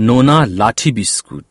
নোনা লাঠি বিস্কুট।